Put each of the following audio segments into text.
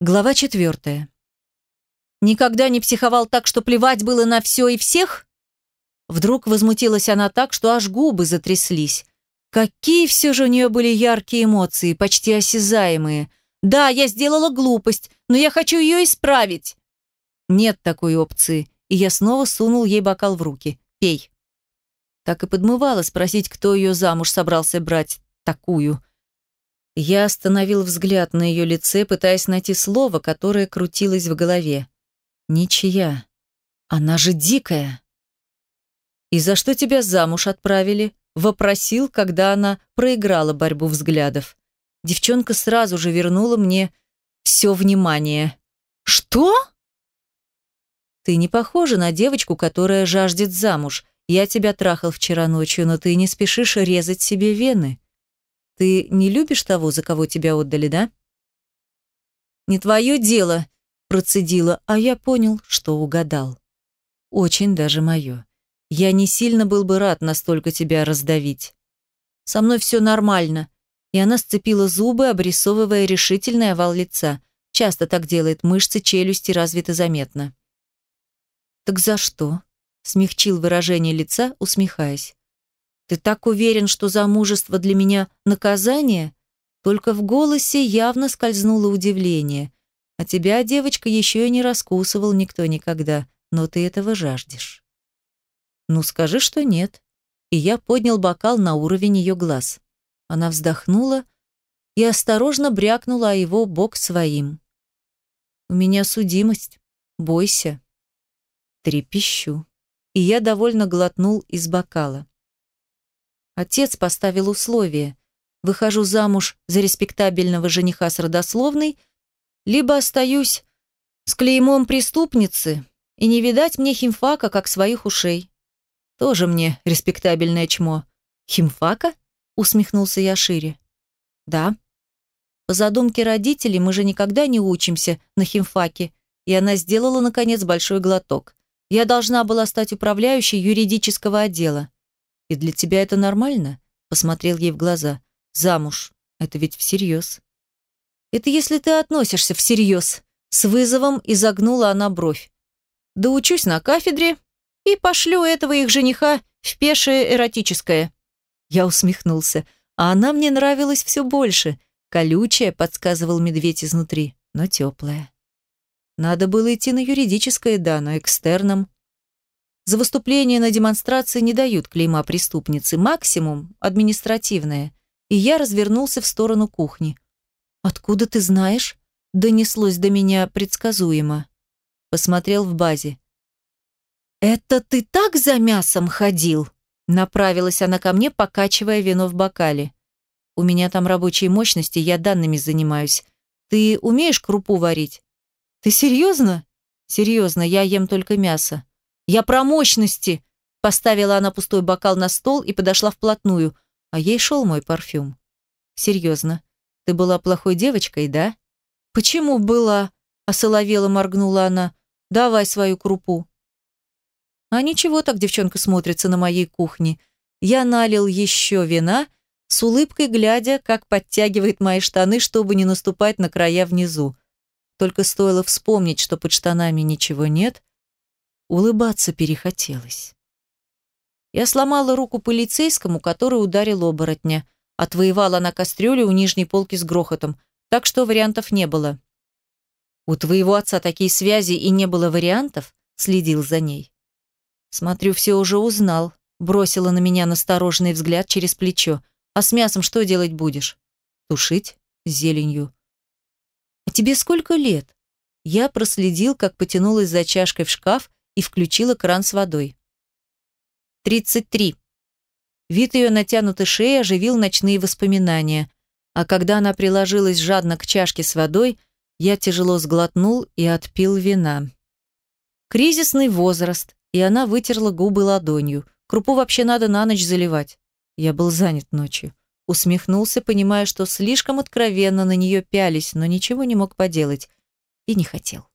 Глава четвертая. Никогда не психовал так, что плевать было на все и всех? Вдруг возмутилась она так, что аж губы затряслись. Какие все же у нее были яркие эмоции, почти осязаемые. Да, я сделала глупость, но я хочу ее исправить. Нет такой опции, и я снова сунул ей бокал в руки. Пей. Так и подмывала спросить, кто ее замуж собрался брать такую. Я остановил взгляд на ее лице, пытаясь найти слово, которое крутилось в голове. Ничья. Она же дикая. «И за что тебя замуж отправили?» Вопросил, когда она проиграла борьбу взглядов. Девчонка сразу же вернула мне все внимание. «Что?» «Ты не похожа на девочку, которая жаждет замуж. Я тебя трахал вчера ночью, но ты не спешишь резать себе вены. Ты не любишь того, за кого тебя отдали, да? Не твое дело, процедила, а я понял, что угадал. Очень даже мое. Я не сильно был бы рад настолько тебя раздавить. Со мной все нормально. И она сцепила зубы, обрисовывая решительный овал лица. Часто так делает, мышцы челюсти развиты заметно. «Так за что?» — смягчил выражение лица, усмехаясь. Ты так уверен, что замужество для меня наказание? Только в голосе явно скользнуло удивление. А тебя, девочка, еще и не раскусывал никто никогда, но ты этого жаждешь. Ну, скажи, что нет. И я поднял бокал на уровень ее глаз. Она вздохнула и осторожно брякнула о его бок своим. У меня судимость. Бойся. Трепещу. И я довольно глотнул из бокала. Отец поставил условие. Выхожу замуж за респектабельного жениха с родословной, либо остаюсь с клеймом преступницы и не видать мне химфака, как своих ушей. Тоже мне респектабельное чмо. Химфака? Усмехнулся я шире. Да. По задумке родителей мы же никогда не учимся на химфаке, и она сделала, наконец, большой глоток. Я должна была стать управляющей юридического отдела. И для тебя это нормально? Посмотрел ей в глаза. Замуж. Это ведь всерьез. Это если ты относишься всерьез. С вызовом изогнула она бровь. Да учусь на кафедре и пошлю этого их жениха в пешее эротическое. Я усмехнулся. А она мне нравилась все больше. Колючая, подсказывал медведь изнутри, но теплая. Надо было идти на юридическое, да, но экстерном. За выступление на демонстрации не дают клейма преступницы, максимум – административное. И я развернулся в сторону кухни. «Откуда ты знаешь?» – донеслось до меня предсказуемо. Посмотрел в базе. «Это ты так за мясом ходил?» Направилась она ко мне, покачивая вино в бокале. «У меня там рабочие мощности, я данными занимаюсь. Ты умеешь крупу варить?» «Ты серьезно?» «Серьезно, я ем только мясо. «Я про мощности!» Поставила она пустой бокал на стол и подошла вплотную, а ей шел мой парфюм. «Серьезно, ты была плохой девочкой, да?» «Почему была?» – осоловела моргнула она. «Давай свою крупу». А ничего так девчонка смотрится на моей кухне. Я налил еще вина, с улыбкой глядя, как подтягивает мои штаны, чтобы не наступать на края внизу. Только стоило вспомнить, что под штанами ничего нет – Улыбаться перехотелось. Я сломала руку полицейскому, который ударил оборотня. Отвоевала на кастрюле у нижней полки с грохотом, так что вариантов не было. «У твоего отца такие связи и не было вариантов?» Следил за ней. «Смотрю, все уже узнал», бросила на меня настороженный взгляд через плечо. «А с мясом что делать будешь?» «Тушить зеленью». «А тебе сколько лет?» Я проследил, как потянулась за чашкой в шкаф и включила кран с водой. 33. Вид ее натянутой шеи оживил ночные воспоминания, а когда она приложилась жадно к чашке с водой, я тяжело сглотнул и отпил вина. Кризисный возраст, и она вытерла губы ладонью. Крупу вообще надо на ночь заливать. Я был занят ночью. Усмехнулся, понимая, что слишком откровенно на нее пялись, но ничего не мог поделать. И не хотел.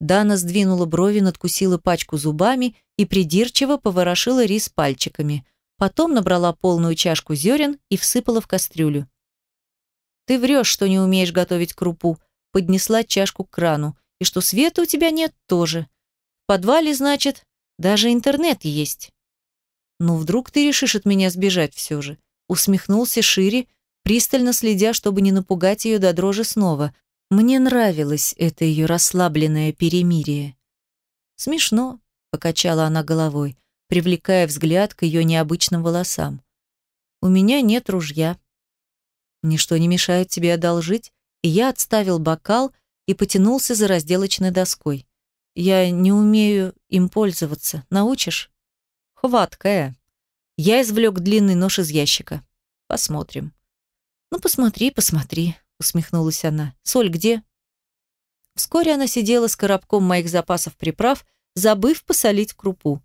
Дана сдвинула брови, надкусила пачку зубами и придирчиво поворошила рис пальчиками. Потом набрала полную чашку зерен и всыпала в кастрюлю. «Ты врешь, что не умеешь готовить крупу», поднесла чашку к крану. И что света у тебя нет тоже. В подвале, значит, даже интернет есть. Ну, вдруг ты решишь от меня сбежать все же. Усмехнулся шире, пристально следя, чтобы не напугать ее до дрожи снова. Мне нравилось это ее расслабленное перемирие. Смешно, покачала она головой, привлекая взгляд к ее необычным волосам. У меня нет ружья. Ничто не мешает тебе одолжить, и я отставил бокал и потянулся за разделочной доской. Я не умею им пользоваться. Научишь? Хваткая. Я извлек длинный нож из ящика. Посмотрим. Ну, посмотри, посмотри, усмехнулась она. Соль где? Вскоре она сидела с коробком моих запасов приправ, забыв посолить крупу.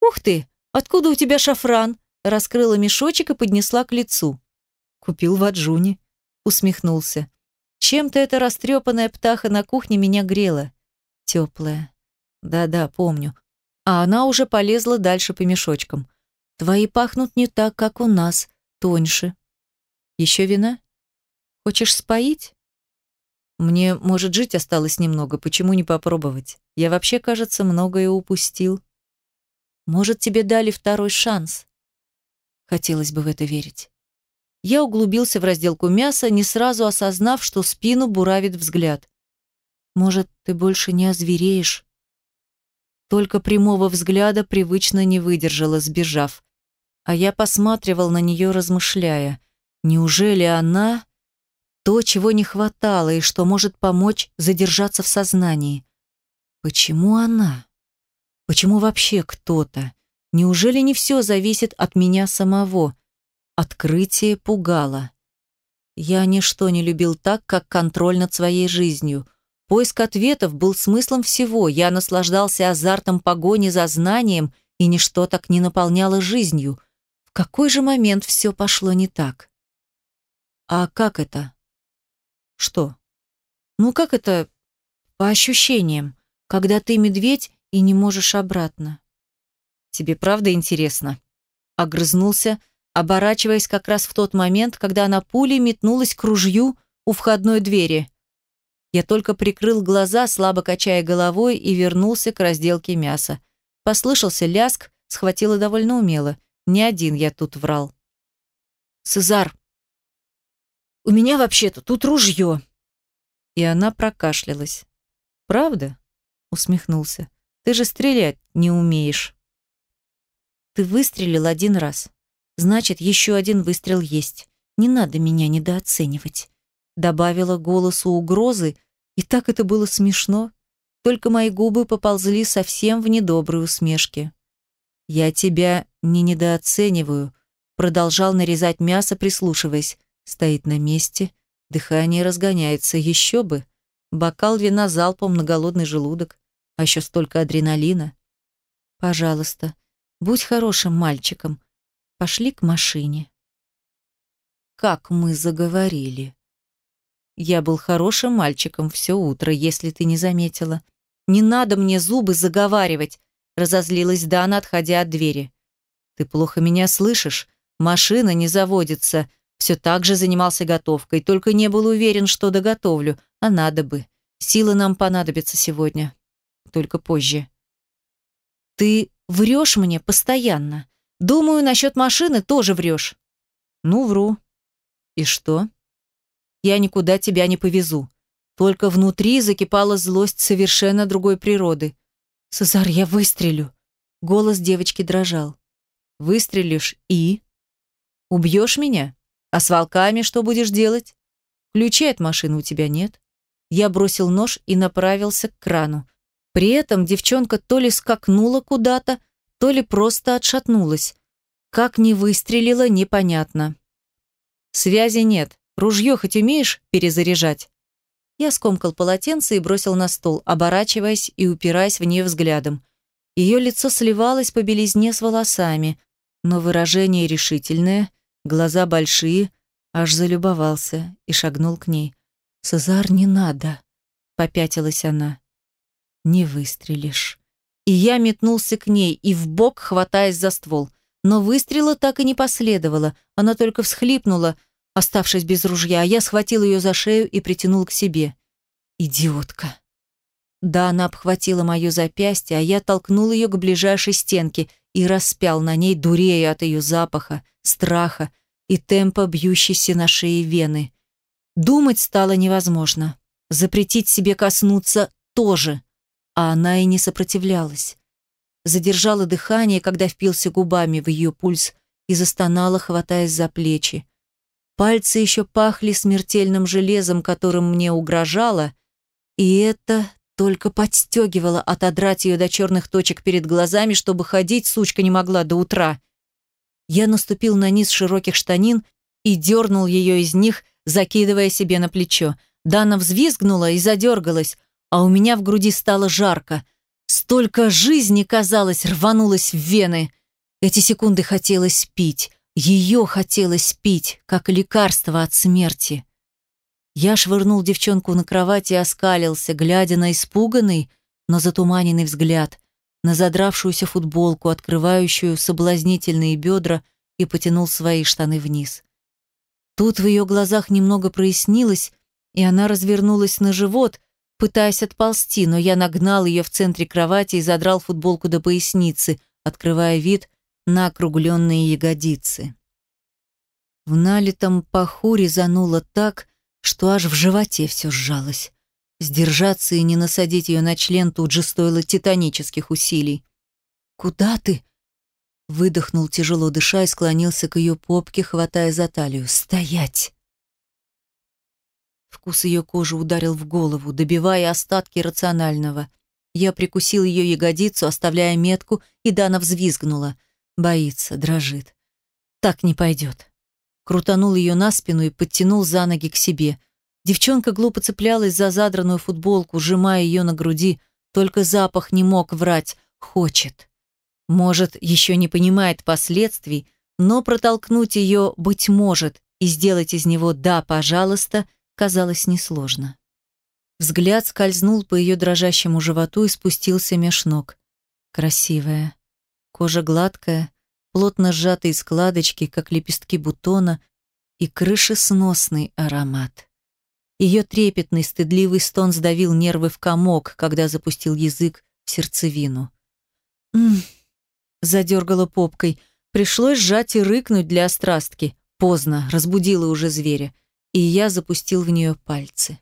«Ух ты! Откуда у тебя шафран?» Раскрыла мешочек и поднесла к лицу. «Купил в Аджуне», — усмехнулся. Чем-то эта растрепанная птаха на кухне меня грела. Теплая. Да-да, помню. А она уже полезла дальше по мешочкам. Твои пахнут не так, как у нас, тоньше. Еще вина? Хочешь споить? Мне, может, жить осталось немного, почему не попробовать? Я вообще, кажется, многое упустил. Может, тебе дали второй шанс? Хотелось бы в это верить. Я углубился в разделку мяса, не сразу осознав, что спину буравит взгляд. Может, ты больше не озвереешь? Только прямого взгляда привычно не выдержала, сбежав. А я посматривал на нее, размышляя. Неужели она то, чего не хватало и что может помочь задержаться в сознании? Почему она? Почему вообще кто-то? Неужели не все зависит от меня самого? Открытие пугало. Я ничто не любил так, как контроль над своей жизнью. Поиск ответов был смыслом всего. Я наслаждался азартом погони за знанием, и ничто так не наполняло жизнью. В какой же момент все пошло не так? А как это? Что? Ну как это по ощущениям, когда ты медведь и не можешь обратно? Тебе правда интересно? Огрызнулся, оборачиваясь как раз в тот момент, когда она пулей метнулась к ружью у входной двери. Я только прикрыл глаза, слабо качая головой, и вернулся к разделке мяса. Послышался ляск, схватила довольно умело. Не один я тут врал. «Сезар, у меня вообще-то тут ружье!» И она прокашлялась. «Правда?» — усмехнулся. «Ты же стрелять не умеешь». «Ты выстрелил один раз. Значит, еще один выстрел есть. Не надо меня недооценивать. Добавила голосу угрозы, и так это было смешно. Только мои губы поползли совсем в недобрые усмешки. «Я тебя не недооцениваю», продолжал нарезать мясо, прислушиваясь. Стоит на месте, дыхание разгоняется, еще бы. Бокал вина залпом на голодный желудок, а еще столько адреналина. «Пожалуйста, будь хорошим мальчиком, Пошли к машине. Как мы заговорили. Я был хорошим мальчиком все утро, если ты не заметила. Не надо мне зубы заговаривать, разозлилась Дана, отходя от двери. Ты плохо меня слышишь? Машина не заводится. Все так же занимался готовкой, только не был уверен, что доготовлю, а надо бы. Силы нам понадобятся сегодня. Только позже. Ты врешь мне постоянно. Думаю, насчет машины тоже врешь. Ну, вру. И что? Я никуда тебя не повезу. Только внутри закипала злость совершенно другой природы. «Сазар, я выстрелю!» Голос девочки дрожал. «Выстрелишь и?» «Убьешь меня? А с волками что будешь делать? Ключей от машины у тебя нет?» Я бросил нож и направился к крану. При этом девчонка то ли скакнула куда-то, то ли просто отшатнулась. Как не выстрелила, непонятно. Связи нет. Ружье хоть умеешь перезаряжать? Я скомкал полотенце и бросил на стол, оборачиваясь и упираясь в нее взглядом. Ее лицо сливалось по белизне с волосами, но выражение решительное, глаза большие, аж залюбовался и шагнул к ней. «Цезар, не надо!» — попятилась она. «Не выстрелишь». И я метнулся к ней и в бок, хватаясь за ствол. Но выстрела так и не последовало. Она только всхлипнула, оставшись без ружья, а я схватил ее за шею и притянул к себе. Идиотка. Да, она обхватила мое запястье, а я толкнул ее к ближайшей стенке и распял на ней, дурея от ее запаха, страха и темпа бьющейся на шее вены. Думать стало невозможно. Запретить себе коснуться тоже. А она и не сопротивлялась. Задержала дыхание, когда впился губами в ее пульс и застонала, хватаясь за плечи. Пальцы еще пахли смертельным железом, которым мне угрожало, и это только подстегивало отодрать ее до черных точек перед глазами, чтобы ходить сучка не могла до утра. Я наступил на низ широких штанин и дернул ее из них, закидывая себе на плечо. Дана взвизгнула и задергалась, а у меня в груди стало жарко. Столько жизни, казалось, рванулось в вены. Эти секунды хотелось пить. Ее хотелось пить, как лекарство от смерти. Я швырнул девчонку на кровать и оскалился, глядя на испуганный, но затуманенный взгляд, на задравшуюся футболку, открывающую соблазнительные бедра, и потянул свои штаны вниз. Тут в ее глазах немного прояснилось, и она развернулась на живот, пытаясь отползти, но я нагнал ее в центре кровати и задрал футболку до поясницы, открывая вид на округленные ягодицы. В налитом паху резануло так, что аж в животе все сжалось. Сдержаться и не насадить ее на член тут же стоило титанических усилий. «Куда ты?» Выдохнул тяжело дыша и склонился к ее попке, хватая за талию. «Стоять!» Вкус ее кожи ударил в голову, добивая остатки рационального. Я прикусил ее ягодицу, оставляя метку, и Дана взвизгнула. Боится, дрожит. Так не пойдет. Крутанул ее на спину и подтянул за ноги к себе. Девчонка глупо цеплялась за задранную футболку, сжимая ее на груди. Только запах не мог врать. Хочет. Может, еще не понимает последствий, но протолкнуть ее, быть может, и сделать из него «да, пожалуйста» казалось несложно. Взгляд скользнул по ее дрожащему животу и спустился меж ног. Красивая. Кожа гладкая, плотно сжатые складочки, как лепестки бутона, и крышесносный аромат. Ее трепетный, стыдливый стон сдавил нервы в комок, когда запустил язык в сердцевину. «М-м-м», задергала попкой. Пришлось сжать и рыкнуть для острастки. Поздно, разбудила уже зверя и я запустил в нее пальцы.